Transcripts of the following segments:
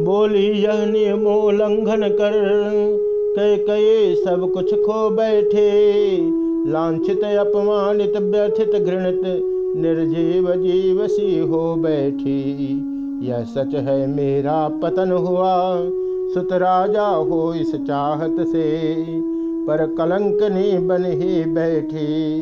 बोली यह नियमोल्लंघन कर, कह, कहे, सब कुछ खो बैठे। लांछित, अपमानित, व्यथित, घृणित, निर्जीव जीव सी हो बैठी। यह सच है, मेरा पतन हुआ, सुत राजा हो इस चाहत से, पर कलंकनी बन ही बैठी।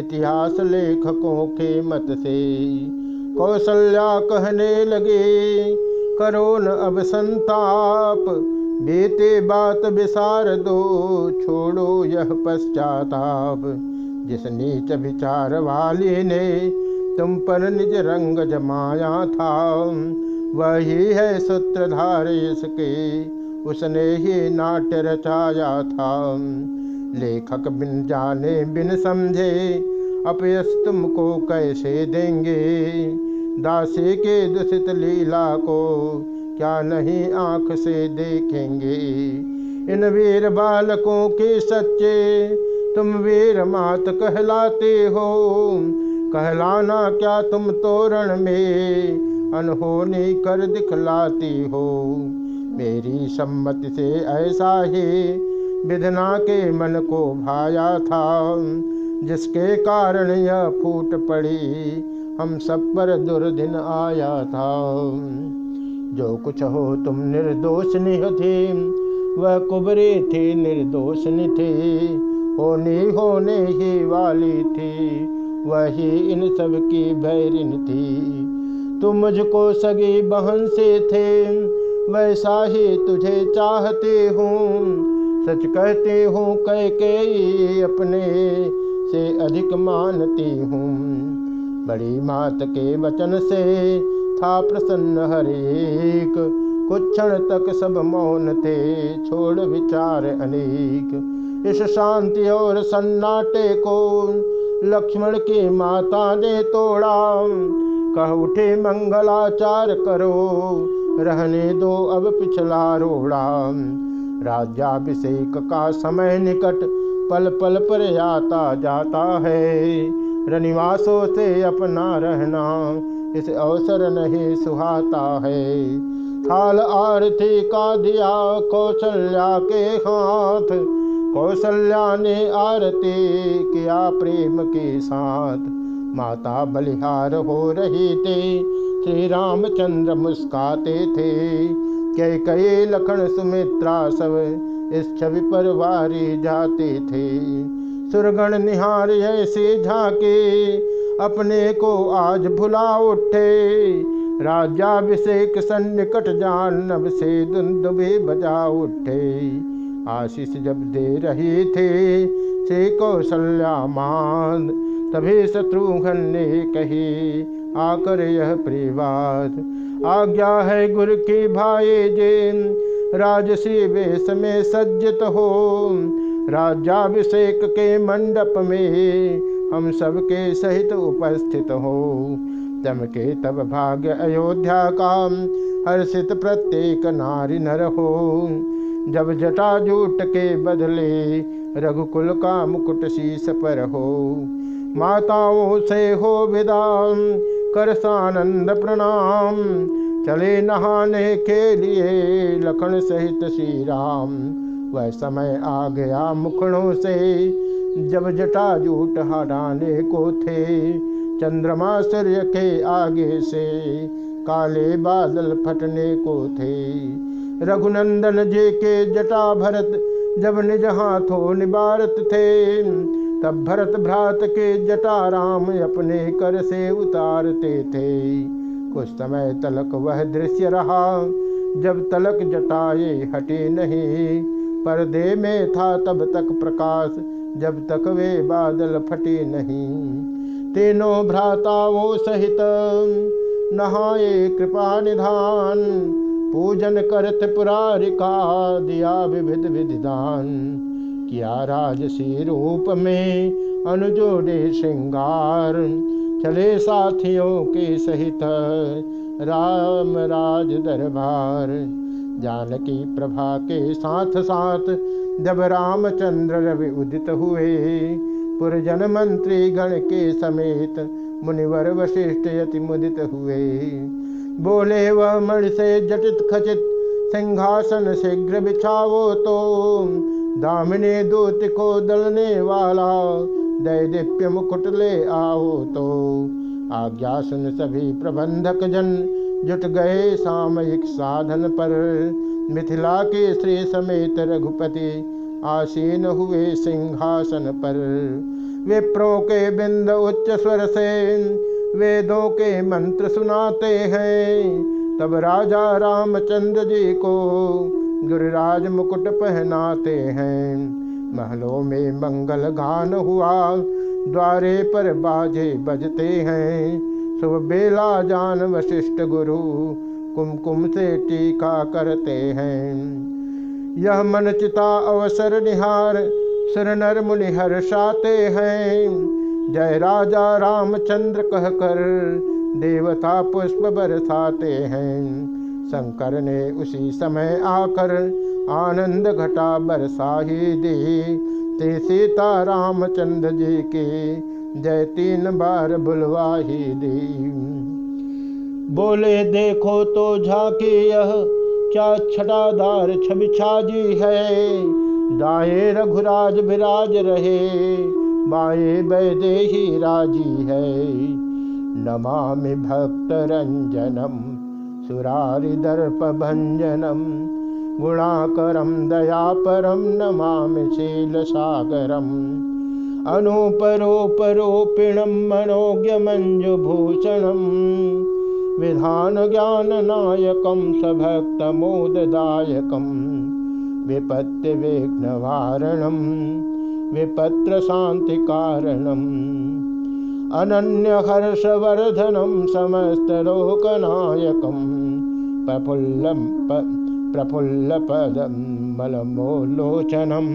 इतिहास लेखकों के मत से, कौशल्या कहने लगे करो न अब संताप। बीते बात विसार दो, छोड़ो यह पश्चाताप। जिस नीच विचार वाली ने तुम पर निज रंग जमाया था, वही है सूत्रधार इसके, उसने ही नाट्य रचाया था। लेखक बिन जाने बिन समझे अपयस तुमको कैसे देंगे? दासी के दूषित लीला को क्या नहीं आँख से देखेंगे? इन वीर बालकों के सच्चे तुम वीर मात कहलाते हो। कहलाना क्या तुम तोरण में? अनहोनी कर दिखलाती हो। मेरी सम्मति से ऐसा ही विधना के मन को भाया था, जिसके कारण यह फूट पड़ी। हम सब पर दुर्दिन आया था। जो कुछ हो तुम निर्दोष निह थे, वह कुबरे थे, निर्दोष थे। होने होने ही वाली थी, वही इन सब की भैरिन थी। तुम मुझको सगी बहन से थे, वैसा ही तुझे चाहते हूँ। सच कहते हूँ, कह के अपने से अधिक मानती हूँ। बड़ी मात के वचन से था प्रसन्न हरेक। कुछ क्षण तक सब मौन थे, छोड़ विचार अनेक। इस शांति और सन्नाटे को लक्ष्मण की माता ने तोड़ा। कह उठे मंगलाचार करो, रहने दो अब पिछला रोड़ा। राज्याभिषेक का समय निकट पल पल पर आता जाता है। रनिवासों से अपना रहना इस अवसर नहीं सुहाता है। थाल आरती का दिया कौशल्या के हाथ, कौशल्या ने आरती किया प्रेम के साथ। माता बलिहार हो रही थी श्री रामचंद्र मुस्काते थे। कई कई लखन सुमित्रा सब इस छवि पर वारी जाते थे। सुरगण निहार ऐसे झाके अपने को आज भुला उठे। राज्याभिषेक सन्निकट जान, नभ से दुंदुबे बजा उठे। आशीष जब दे रहे थे, से कौशल्या मान, तभी शत्रुघ्न ने कही, आकर यह प्रिवाद आज्ञा है गुरु की भाई जे राजसी वेश में सज्जित हो। राज्याभिषेक के मंडप में हम सबके सहित उपस्थित हो। चमके तब भाग्य अयोध्या का हर्षित प्रत्येक नारी नर हो। जब जटाजूट के बदले रघुकुल का मुकुट शीस पर हो। माताओं से हो विदाम कर सानंद प्रणाम। चले नहाने के लिए लखन सहित श्री राम। वह समय आ गया मुखड़ों से। जब जटाजूट हटाने को थे, चंद्रमा सूर्य के आगे से काले बादल फटने को थे। रघुनंदन जी के जटा भरत जब निज हाथों निबारत थे, तब भरत भ्रात के जटा राम अपने कर से उतारते थे। कुछ समय तलक वह दृश्य रहा, जब तलक जटाए हटे नहीं पर्दे में था तब तक प्रकाश, जब तक वे बादल फटे नहीं। तीनों भ्राताओं सहित नहाए कृपा निधान, पूजन करत पुरारिका दिया विविध विधिदान। किया राजसी रूप में अनुजोड़े श्रृंगार, चले साथियों के सहित राम राज दरबार। जानकी प्रभा के साथ साथ जब रामचंद्र रवि उदित हुए, पुरजन मंत्री गण के समेत मुनिवर वशिष्ठ यति मुदित हुए। बोले, वह मण से जटित खचित सिंहासन शीघ्र बिछावो तो दामिनी दूत को दलने वाला दैदीप्य मुकुट ले आओ तो। आज्ञा सुन सभी प्रबंधक जन जुट गए सामयिक साधन पर। मिथिला के श्री समेत रघुपति आसीन हुए सिंहासन पर। विप्रों के बिंद उच्च स्वर से वेदों के मंत्र सुनाते हैं। तब राजा रामचंद्र जी को गिरिराज मुकुट पहनाते हैं। महलों में मंगल गान हुआ, द्वारे पर बाजे बजते हैं। सुबह बेला जान वशिष्ठ गुरु, कुमकुम से टीका करते हैं। यह मन चिता अवसर निहार, सुर नर मुनि हर्षाते हैं। जय राजा रामचंद्र कहकर देवता पुष्प बरसाते हैं। शंकर ने उसी समय आकर आनंद घटा बरसा ही दी। ते सीता रामचंद्र जी की जय तीन बार बुलवा ही दी। बोले, देखो तो झाके यह, क्या छटादार छवि छाजी है? दाए रघुराज विराज रहे बाए वैदेही राज़ी है। नमामि भक्त रंजनम, सुरारि दर्प भंजनम, गुणाकरम दयापरम नमामि शील सागरम अनुपरोपरोपिणम मनोज्ञ मंजुभूषणम विधान ज्ञान नायकम सभक्त मोददायकम विपत्ति विघ्न वारणम विपत्र शांति कारणम अनन्य हर्षवर्धनम समस्त लोकनायकम प्रफुल्ल प्रफुल्ल पदम मलमोलोचनम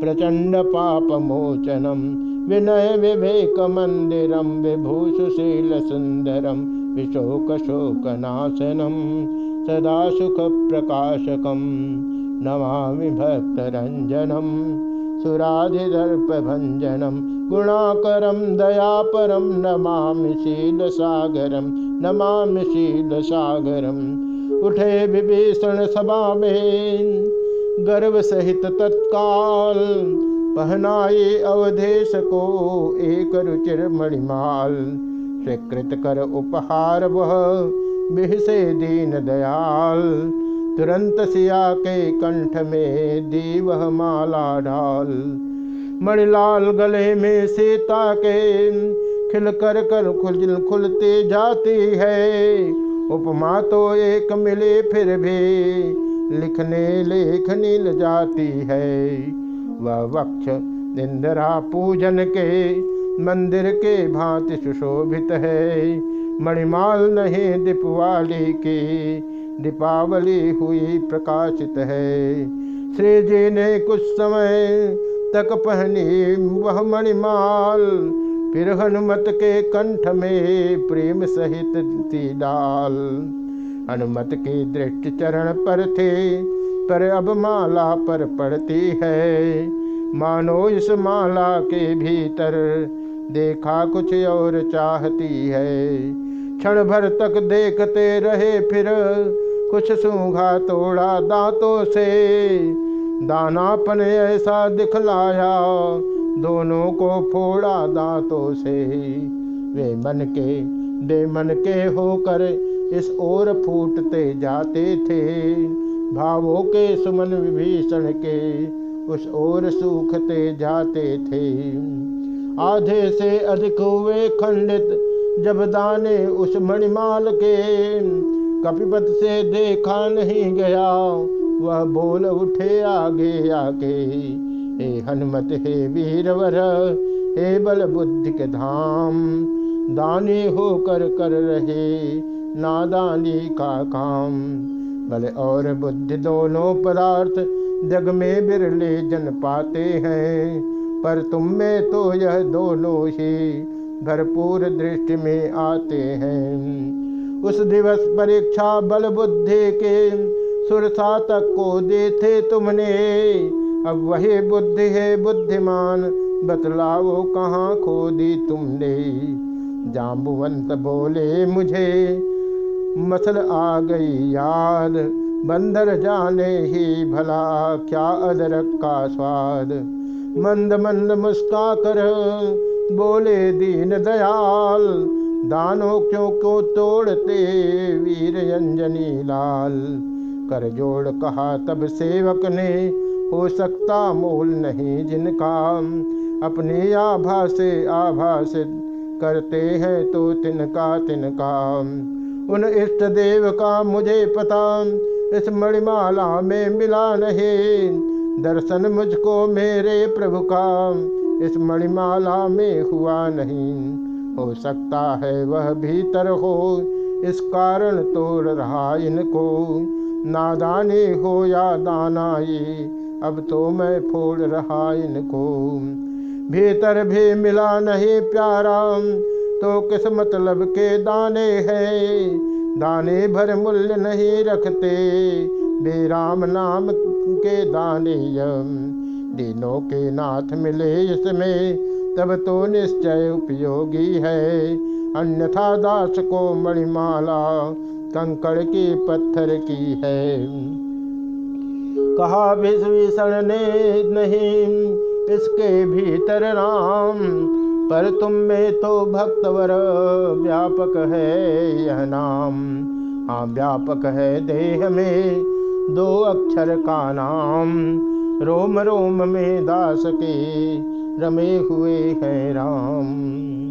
प्रचंड पापमोचनम विनय विवेक मंदिरम विभूषशील सुंदरम विशोकशोकनाशनं सदा सुखप्रकाशकं नमामि भक्तरञ्जनं सुराधिदर्पभञ्जनं गुणाकरं, दयापरं, नमामि शीलसागरं नमामि शीलसागरम् उठे विभीषण सभा में गर्व सहित तत्काल पहनाए अवधेश को एक रुचिर मणिमाल। स्वीकृत कर उपहार वह बिहसे दीन दयाल। तुरंत सिया के कंठ में दी वह माला डाल। मणिलाल गले में सीता के खिल कर कर खुल खुलते जाती है। उपमा तो एक मिले फिर भी लिखने लेख नील जाती है। वह वक्ष इंदिरा पूजन के, मंदिर के भांति सुशोभित है। मणिमाल नहीं दीपवाली की, दीपावली हुई प्रकाशित है। श्री जी ने कुछ समय तक पहनी वह मणिमाल, फिर हनुमत के कंठ में प्रेम सहित थी डाल। हनुमत की दृष्टि चरण पर थे, पर अब माला पर पड़ती है। मानो इस माला के भीतर देखा कुछ और चाहती है। क्षण भर तक देखते रहे, फिर कुछ सूंघा तोड़ा दांतों से। दानापन ऐसा दिखलाया, दोनों को फोड़ा दांतों से। वे मन के, दे मन के होकर इस ओर फूटते जाते थे। भावों के सुमन विभीषण के उस ओर सूखते जाते थे। आधे से अधिक हुए खंडित जब दाने उस मणिमाल के कपिपत से देखा नहीं गया, वह बोल उठे आगे आगे हे हनुमत, हे वीरवर, हे बल बुद्धि के धाम, दानी होकर कर रहे नादानी का काम। बल और बुद्धि दोनों पदार्थ जग में बिरले जन पाते हैं, पर तुम में तो यह दोनों ही भरपूर दृष्टि में आते हैं। उस दिवस परीक्षा बल बुद्धि के सुरसा तक को देते तुमने। अब वही बुद्धि है बुद्धिमान, बतलाओ कहाँ खो दी तुमने। जाम्बुवंत बोले मुझे मसल आ गई याद बंदर जाने ही भला क्या अदरक का स्वाद। मंद मंद मुस्का कर बोले, दीन दयाल, दानों क्यों को तोड़ते वीर अंजनी लाल? कर जोड़ कहा, तब सेवक ने, हो सकता मोल नहीं जिनका अपनी आभा से आभाषित करते हैं तो तिनका तिनका उन इष्ट देव का मुझे पता, इस मणिमाला में मिला नहीं। दर्शन मुझको मेरे प्रभु का, इस मणिमाला में हुआ नहीं। हो सकता है वह भीतर हो, इस कारण तोड़ रहा इनको। नादानी हो या दाना ये अब तो मैं फोड़ रहा इनको। भीतर भी मिला नहीं प्यारा तो किस मतलब के दाने हैं? दाने भर मूल्य नहीं रखते। बेराम नाम के दाने दिनों के नाथ मिले इसमें, तब तो निश्चय उपयोगी है। अन्यथा दास को मणिमाला, कंकड़ की पत्थर की है। कहा विषण ने नहीं, इसके भीतर राम पर तुम में तो भक्तवर व्यापक है यह नाम। हाँ व्यापक है देह में दो अक्षर का नाम। रोम रोम में दास के रमे हुए हैं राम।